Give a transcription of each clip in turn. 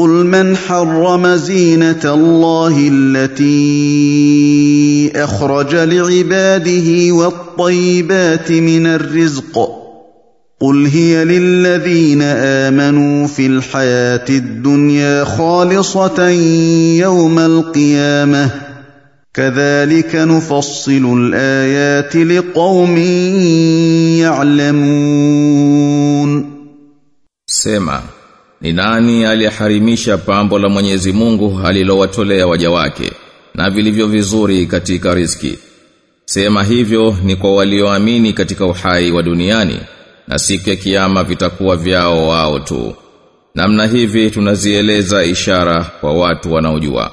قل من حرم زينه الله التي اخرج لعباده والطيبات من الرزق قل هي للذين امنوا في الحياة الدنيا خالصه يوم القيامه كذلك نفصل الايات لقوم يعلمون Sema, ni nani aliyeharimisha pambo la Mwenyezi Mungu alilowatolea waja wake na vilivyo vizuri katika riski? Sema hivyo ni kwa walioamini katika uhai wa duniani na siku ya kiyama vitakuwa vyao wao tu. Namna hivi tunazieleza ishara kwa watu wanaojua.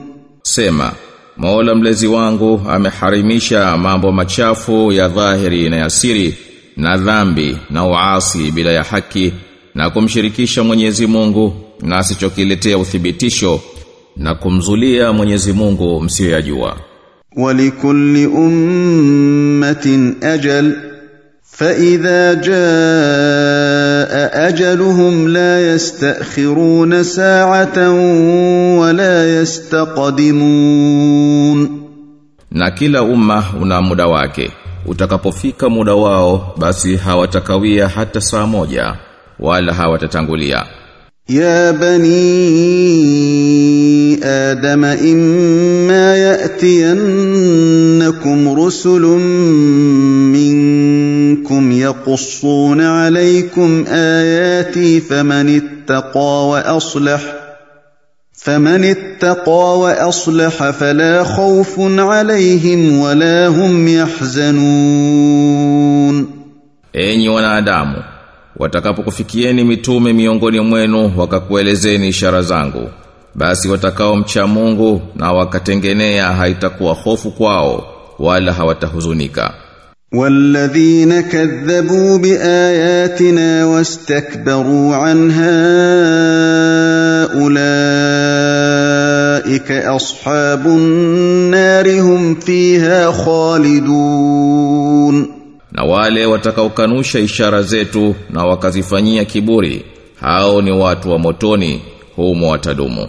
Sema, Mola mlezi wangu ameharimisha mambo machafu ya dhahiri na yasiri na dhambi na uasi bila ya haki na kumshirikisha Mwenyezi Mungu na asichokiletea uthibitisho na kumzulia Mwenyezi Mungu msiyoyajua. Walikulli ummatin ajal fa idha jaa جاء اجلهم لا يستاخرون ساعه ولا يستقدمون Na kila umma una muda wake. Utakapofika muda wao basi hawatakawia hata saa moja wala hawatatangulia. يا بني آدم اما ياتينكم رسل منكم يقصون عليكم اياتي فمن اتقى واصلح فمن اتقى واصلح فلا خوف عليهم ولا هم يحزنون Enyi wanadamu, watakapokufikieni mitume miongoni mwenu wakakuelezeni ishara zangu, basi watakao mcha Mungu na wakatengenea haitakuwa hofu kwao wala hawatahuzunika. والذين كذبوا باياتنا واستكبروا عنها اولئك اصحاب النار هم فيها خالدون Na wale watakaokanusha ishara zetu na wakazifanyia kiburi, hao ni watu wa motoni, humo watadumu.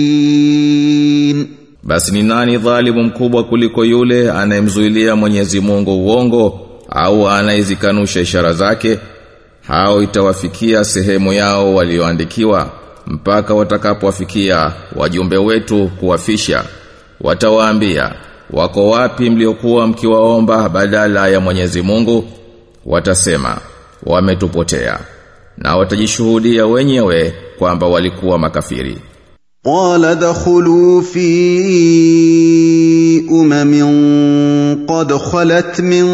Basi ni nani dhalimu mkubwa kuliko yule anayemzuilia Mwenyezi Mungu uongo au anayezikanusha ishara zake? Hao itawafikia sehemu yao walioandikiwa mpaka watakapowafikia wajumbe wetu kuwafisha. Watawaambia, wako wapi mliokuwa mkiwaomba badala ya Mwenyezi Mungu? Watasema, wametupotea. Na watajishuhudia wenyewe kwamba walikuwa makafiri. قال ادخلوا في أمم قد خلت من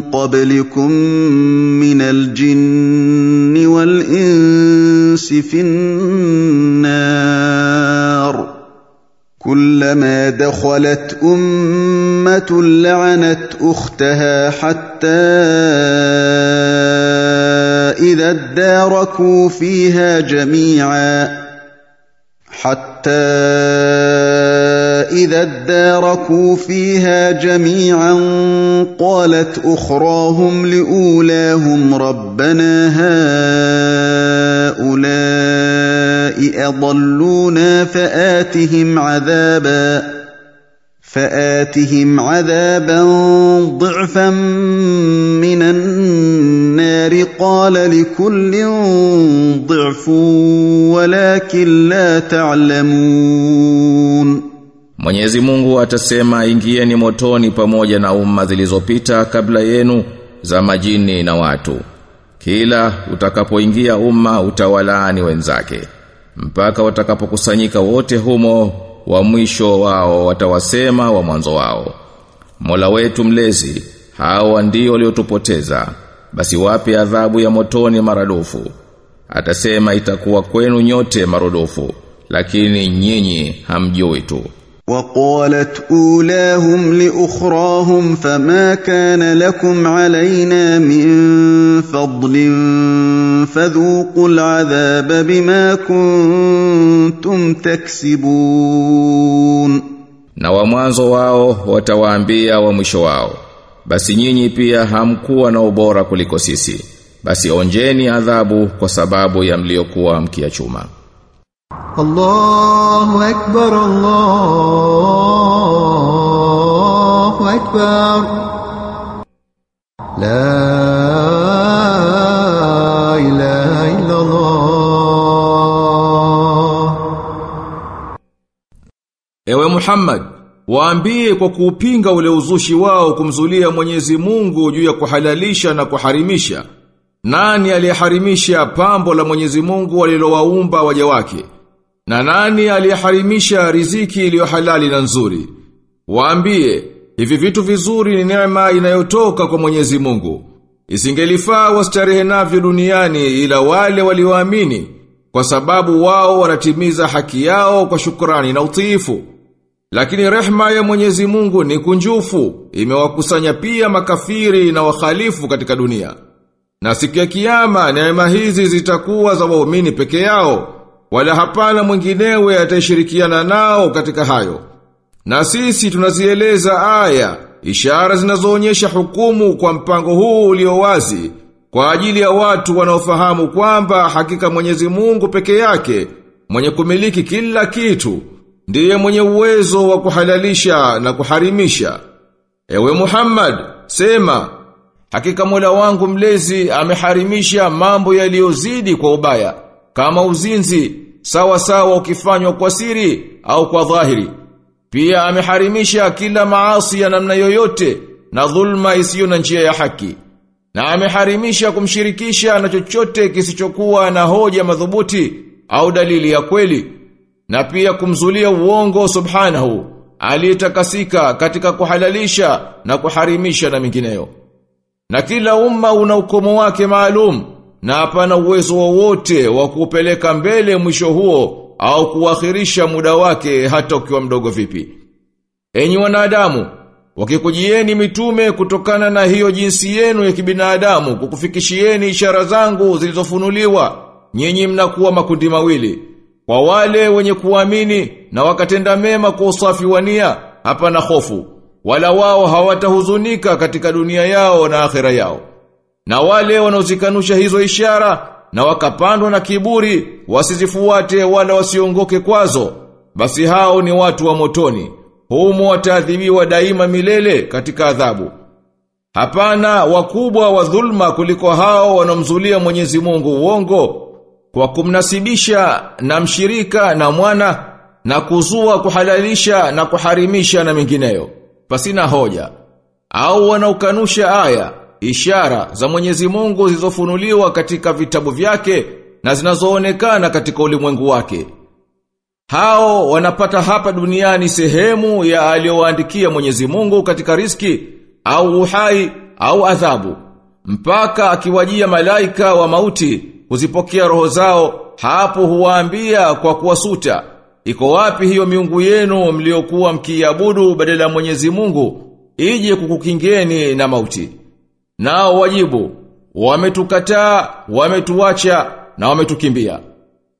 قبلكم من الجن والإنس في النار. كلما دخلت أمة لعنت أختها حتى إذا اداركوا فيها جميعا. حتى إذا اداركوا فيها جميعا قالت أخراهم لأولاهم ربنا هؤلاء أضلونا فآتهم عذابا فآتهم عذابا ضعفا من النار قال لكل ضعف ولكن لا تعلمون Mwenyezi Mungu atasema ingieni motoni pamoja na umma zilizopita kabla yenu za majini na watu. Kila utakapoingia umma utawalaani wenzake mpaka watakapokusanyika wote humo wa mwisho wao watawasema wa mwanzo wao. Mola wetu mlezi hawa ndio waliotupoteza basi wape adhabu ya motoni maradufu. Atasema itakuwa kwenu nyote marudufu lakini nyinyi hamjui tu. وقالت أولاهم لأخراهم فما كان لكم علينا من فضل فذوقوا العذاب بما كنتم تكسبون Na wa mwanzo wao watawaambia wa mwisho wao basi nyinyi pia hamkuwa na ubora kuliko sisi basi onjeni adhabu kwa sababu ya mliokuwa mkiachuma الله أكبر الله أكبر لا إله إلا الله Ewe Muhammad, waambie kwa kuupinga ule uzushi wao kumzulia Mwenyezi Mungu juu ya kuhalalisha na kuharimisha. Nani aliyeharimisha pambo la Mwenyezi Mungu alilowaumba waja wake? Na nani aliyeharimisha riziki iliyo halali na nzuri? Waambie, hivi vitu vizuri ni neema inayotoka kwa Mwenyezi Mungu. Isingelifaa wastarehe navyo duniani ila wale walioamini kwa sababu wao wanatimiza haki yao kwa shukrani na utiifu. Lakini rehma ya Mwenyezi Mungu ni kunjufu, imewakusanya pia makafiri na wakhalifu katika dunia. Na siku ya kiyama neema hizi zitakuwa za waumini peke yao, wala hapana mwinginewe atashirikiana nao katika hayo. Na sisi tunazieleza aya, ishara zinazoonyesha hukumu kwa mpango huu ulio wazi, kwa ajili ya watu wanaofahamu kwamba hakika Mwenyezi Mungu peke yake, mwenye kumiliki kila kitu, ndiye mwenye uwezo wa kuhalalisha na kuharimisha. Ewe Muhammad, sema, hakika Mola wangu mlezi ameharimisha mambo yaliyozidi kwa ubaya, kama uzinzi, sawa sawa ukifanywa kwa siri au kwa dhahiri. Pia ameharimisha kila maasi ya namna yoyote na dhulma isiyo na njia ya haki. Na ameharimisha kumshirikisha na chochote kisichokuwa na hoja madhubuti au dalili ya kweli. Na pia kumzulia uongo subhanahu, aliyetakasika katika kuhalalisha na kuharimisha na mingineyo. Na kila umma una ukomo wake maalum na hapana uwezo wowote wa kupeleka mbele mwisho huo au kuakhirisha muda wake hata ukiwa mdogo vipi. Enyi wanadamu, wakikujieni mitume kutokana na hiyo jinsi yenu ya kibinadamu kukufikishieni ishara zangu zilizofunuliwa, nyinyi mnakuwa makundi mawili. Kwa wale wenye kuamini na wakatenda mema kwa usafi wa nia, hapana hofu, wala wao hawatahuzunika katika dunia yao na akhera yao. Na wale wanaozikanusha hizo ishara na wakapandwa na kiburi wasizifuate wala wasiongoke kwazo, basi hao ni watu wa motoni. Humo wataadhibiwa daima milele katika adhabu. Hapana wakubwa wa dhulma kuliko hao wanaomzulia Mwenyezi Mungu uongo kwa kumnasibisha na mshirika na mwana na kuzua kuhalalisha na kuharimisha na mingineyo pasina hoja au wanaukanusha aya ishara za Mwenyezi Mungu zilizofunuliwa katika vitabu vyake na zinazoonekana katika ulimwengu wake. Hao wanapata hapa duniani sehemu ya aliyowaandikia Mwenyezi Mungu katika riski au uhai au adhabu mpaka akiwajia malaika wa mauti kuzipokea roho zao hapo huwaambia kwa kuwasuta iko wapi hiyo miungu yenu mliokuwa mkiabudu badala ya Mwenyezi Mungu ije kukukingeni na mauti nao wajibu wametukataa wametuacha na wametukimbia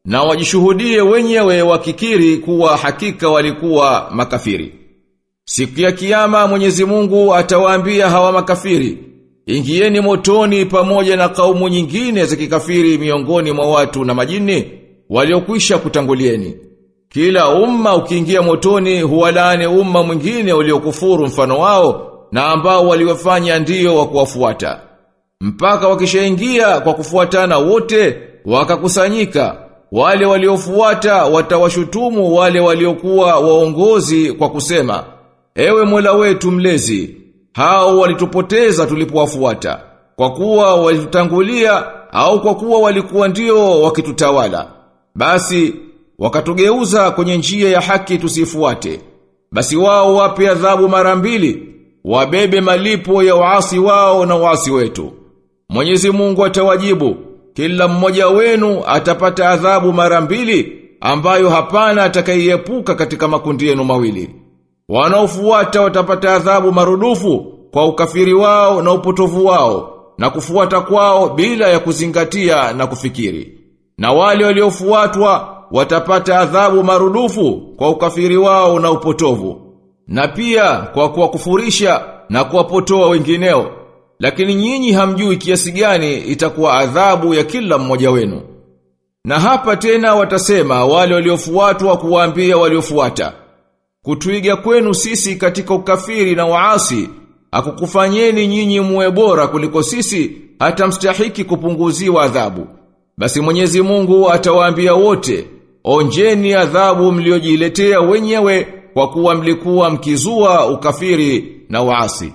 na wajishuhudie wenyewe wakikiri kuwa hakika walikuwa makafiri. Siku ya kiyama Mwenyezi Mungu atawaambia hawa makafiri, ingieni motoni pamoja na kaumu nyingine za kikafiri miongoni mwa watu na majini waliokwisha kutangulieni. Kila umma ukiingia motoni huwalani umma mwingine uliokufuru mfano wao na ambao waliwafanya ndio wa kuwafuata. Mpaka wakishaingia kwa kufuatana wote wakakusanyika. Wale waliofuata watawashutumu wale waliokuwa waongozi kwa kusema Ewe Mola wetu mlezi hao walitupoteza tulipowafuata kwa kuwa walitutangulia au kwa kuwa walikuwa ndio wakitutawala. Basi wakatugeuza kwenye njia ya haki tusifuate. Basi wao wape adhabu mara mbili wabebe malipo ya waasi wao na waasi wetu Mwenyezi Mungu atawajibu kila mmoja wenu atapata adhabu mara mbili ambayo hapana atakayeepuka katika makundi yenu mawili. Wanaofuata watapata adhabu marudufu kwa ukafiri wao na upotovu wao na kufuata kwao bila ya kuzingatia na kufikiri. Na wale waliofuatwa watapata adhabu marudufu kwa ukafiri wao na upotovu. Na pia kwa kuwakufurisha na kuwapotoa wengineo. Lakini nyinyi hamjui kiasi gani itakuwa adhabu ya kila mmoja wenu. Na hapa tena watasema wale waliofuatwa kuwaambia waliofuata. Kutuiga kwenu sisi katika ukafiri na waasi, akukufanyeni nyinyi muwe bora kuliko sisi, hata mstahiki kupunguziwa adhabu. Basi Mwenyezi Mungu atawaambia wote, onjeni adhabu mliojiletea wenyewe kwa kuwa mlikuwa mkizua ukafiri na waasi.